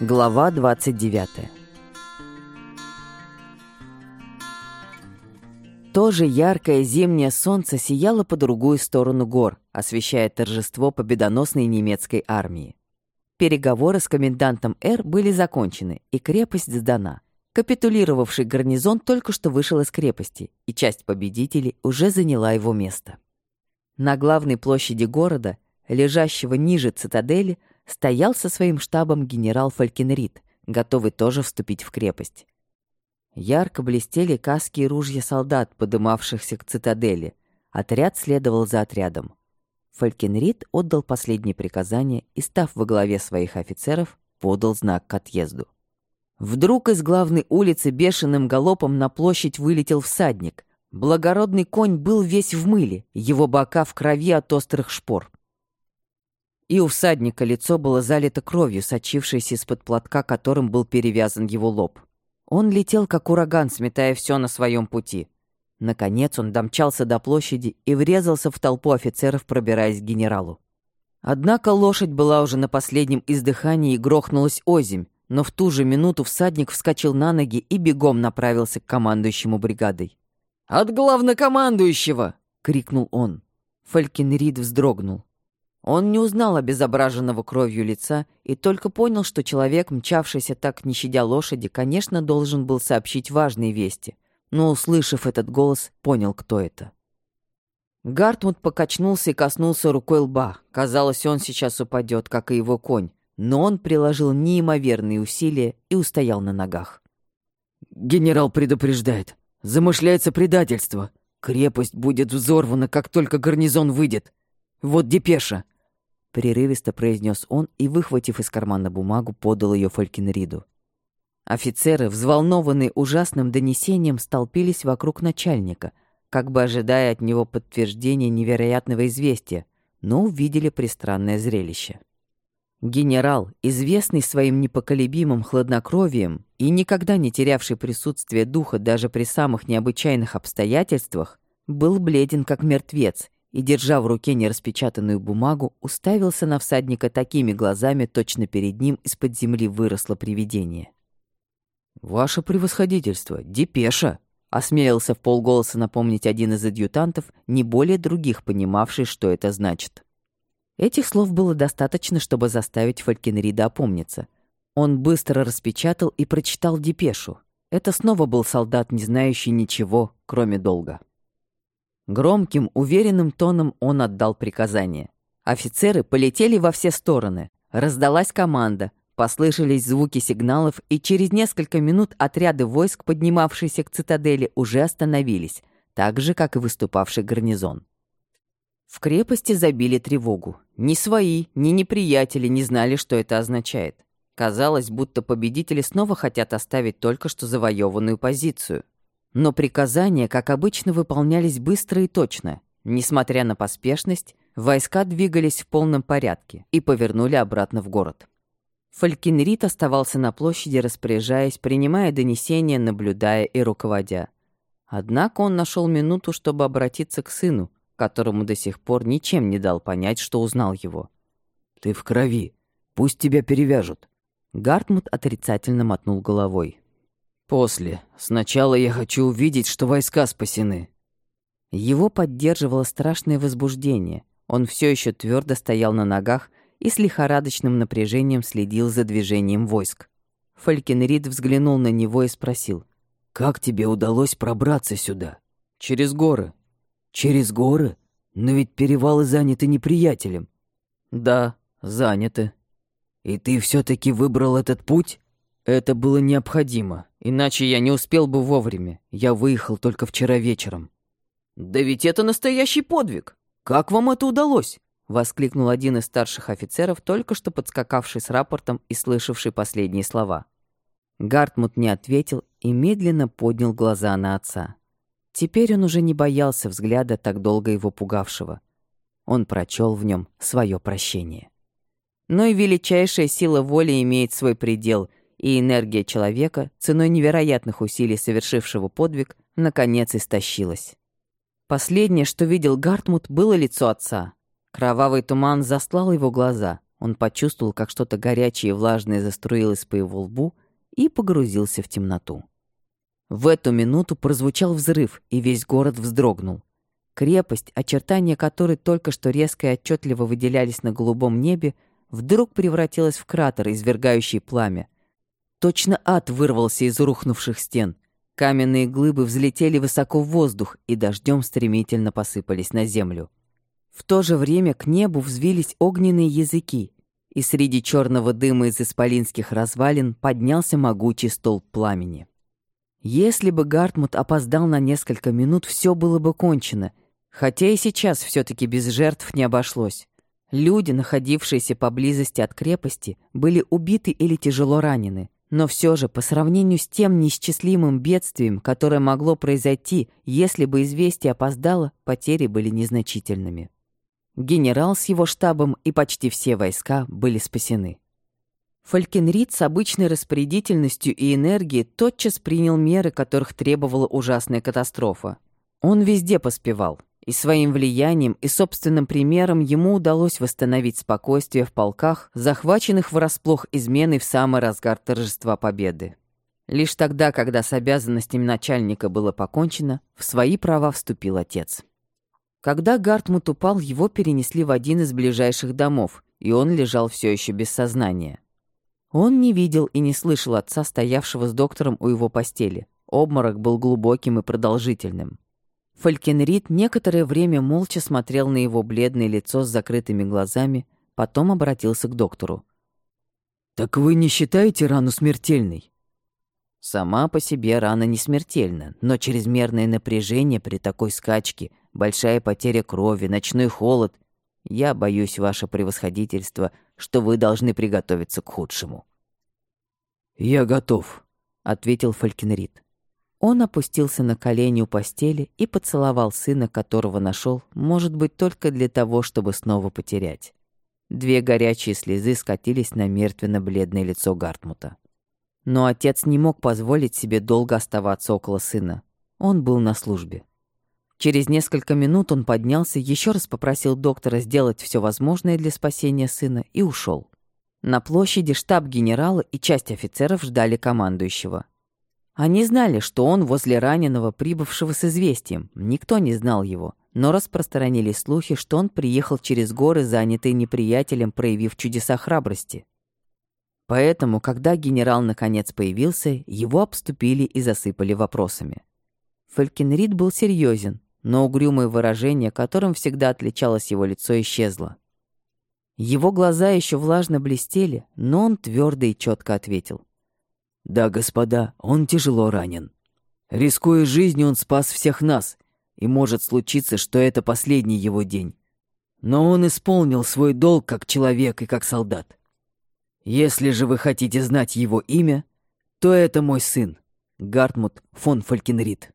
Глава 29 Тоже яркое зимнее солнце сияло по другую сторону гор, освещая торжество победоносной немецкой армии. Переговоры с комендантом Р были закончены, и крепость сдана. Капитулировавший гарнизон только что вышел из крепости, и часть победителей уже заняла его место. На главной площади города, лежащего ниже цитадели, стоял со своим штабом генерал Фалькенрид, готовый тоже вступить в крепость. Ярко блестели каски и ружья солдат, подымавшихся к цитадели. Отряд следовал за отрядом. Фалькенрид отдал последние приказания и, став во главе своих офицеров, подал знак к отъезду. Вдруг из главной улицы бешеным галопом на площадь вылетел всадник. Благородный конь был весь в мыле, его бока в крови от острых шпор. И у всадника лицо было залито кровью, сочившейся из-под платка, которым был перевязан его лоб. Он летел, как ураган, сметая все на своем пути. Наконец он домчался до площади и врезался в толпу офицеров, пробираясь к генералу. Однако лошадь была уже на последнем издыхании и грохнулась озимь, но в ту же минуту всадник вскочил на ноги и бегом направился к командующему бригадой. «От главнокомандующего!» — крикнул он. Фалькенрид вздрогнул. Он не узнал обезображенного кровью лица и только понял, что человек, мчавшийся так, не щадя лошади, конечно, должен был сообщить важные вести, но, услышав этот голос, понял, кто это. Гартмут покачнулся и коснулся рукой лба. Казалось, он сейчас упадет, как и его конь, но он приложил неимоверные усилия и устоял на ногах. «Генерал предупреждает. Замышляется предательство. Крепость будет взорвана, как только гарнизон выйдет. Вот депеша прерывисто произнес он и, выхватив из кармана бумагу, подал ее Фолькенриду. Офицеры, взволнованные ужасным донесением, столпились вокруг начальника, как бы ожидая от него подтверждения невероятного известия, но увидели пристранное зрелище. Генерал, известный своим непоколебимым хладнокровием и никогда не терявший присутствие духа даже при самых необычайных обстоятельствах, был бледен как мертвец и, держа в руке нераспечатанную бумагу, уставился на всадника такими глазами, точно перед ним из-под земли выросло привидение. «Ваше превосходительство, депеша!» — осмелился в полголоса напомнить один из адъютантов, не более других понимавший, что это значит. Этих слов было достаточно, чтобы заставить Фалькенрида опомниться. Он быстро распечатал и прочитал депешу. Это снова был солдат, не знающий ничего, кроме долга. Громким, уверенным тоном он отдал приказание. Офицеры полетели во все стороны. Раздалась команда, послышались звуки сигналов, и через несколько минут отряды войск, поднимавшиеся к цитадели, уже остановились, так же, как и выступавший гарнизон. В крепости забили тревогу. Ни свои, ни неприятели не знали, что это означает. Казалось, будто победители снова хотят оставить только что завоеванную позицию. Но приказания, как обычно, выполнялись быстро и точно. Несмотря на поспешность, войска двигались в полном порядке и повернули обратно в город. Фалькинрит оставался на площади, распоряжаясь, принимая донесения, наблюдая и руководя. Однако он нашел минуту, чтобы обратиться к сыну, которому до сих пор ничем не дал понять, что узнал его. «Ты в крови. Пусть тебя перевяжут». Гартмут отрицательно мотнул головой. После. Сначала я хочу увидеть, что войска спасены. Его поддерживало страшное возбуждение. Он все еще твердо стоял на ногах и с лихорадочным напряжением следил за движением войск. Фалькенрид взглянул на него и спросил. «Как тебе удалось пробраться сюда?» «Через горы». «Через горы? Но ведь перевалы заняты неприятелем». «Да, заняты». «И ты все таки выбрал этот путь?» Это было необходимо, иначе я не успел бы вовремя. Я выехал только вчера вечером. «Да ведь это настоящий подвиг! Как вам это удалось?» — воскликнул один из старших офицеров, только что подскакавший с рапортом и слышавший последние слова. Гартмут не ответил и медленно поднял глаза на отца. Теперь он уже не боялся взгляда, так долго его пугавшего. Он прочел в нем свое прощение. Но и величайшая сила воли имеет свой предел, и энергия человека, ценой невероятных усилий совершившего подвиг, наконец истощилась. Последнее, что видел Гартмут, было лицо отца. Кровавый туман заслал его глаза. Он почувствовал, как что-то горячее и влажное заструилось по его лбу и погрузился в темноту. В эту минуту прозвучал взрыв, и весь город вздрогнул. Крепость, очертания которой только что резко и отчетливо выделялись на голубом небе, вдруг превратилась в кратер, извергающий пламя. Точно ад вырвался из рухнувших стен. Каменные глыбы взлетели высоко в воздух и дождем стремительно посыпались на землю. В то же время к небу взвились огненные языки, и среди черного дыма из исполинских развалин поднялся могучий столб пламени. Если бы Гартмут опоздал на несколько минут, все было бы кончено, хотя и сейчас все таки без жертв не обошлось. Люди, находившиеся поблизости от крепости, были убиты или тяжело ранены, но все же, по сравнению с тем неисчислимым бедствием, которое могло произойти, если бы известие опоздало, потери были незначительными. Генерал с его штабом и почти все войска были спасены. Фалькенрид с обычной распорядительностью и энергией тотчас принял меры, которых требовала ужасная катастрофа. Он везде поспевал, и своим влиянием и собственным примером ему удалось восстановить спокойствие в полках, захваченных врасплох изменой в самый разгар торжества победы. Лишь тогда, когда с обязанностями начальника было покончено, в свои права вступил отец. Когда Гартмут упал, его перенесли в один из ближайших домов, и он лежал все еще без сознания. Он не видел и не слышал отца, стоявшего с доктором у его постели. Обморок был глубоким и продолжительным. Фалькенрид некоторое время молча смотрел на его бледное лицо с закрытыми глазами, потом обратился к доктору. «Так вы не считаете рану смертельной?» Сама по себе рана не смертельна, но чрезмерное напряжение при такой скачке большая потеря крови, ночной холод. Я боюсь, ваше превосходительство, что вы должны приготовиться к худшему». «Я готов», — ответил Фалькенрид. Он опустился на колени у постели и поцеловал сына, которого нашел, может быть, только для того, чтобы снова потерять. Две горячие слезы скатились на мертвенно-бледное лицо Гартмута. Но отец не мог позволить себе долго оставаться около сына. Он был на службе. Через несколько минут он поднялся, еще раз попросил доктора сделать все возможное для спасения сына и ушел. На площади штаб генерала и часть офицеров ждали командующего. Они знали, что он возле раненого, прибывшего с известием. Никто не знал его, но распространились слухи, что он приехал через горы, занятый неприятелем, проявив чудеса храбрости. Поэтому, когда генерал наконец появился, его обступили и засыпали вопросами. Фалькенрид был серьезен, но угрюмое выражение, которым всегда отличалось его лицо, исчезло. Его глаза еще влажно блестели, но он твердо и четко ответил. «Да, господа, он тяжело ранен. Рискуя жизнью, он спас всех нас, и может случиться, что это последний его день. Но он исполнил свой долг как человек и как солдат. Если же вы хотите знать его имя, то это мой сын, Гартмут фон Фалькенрид».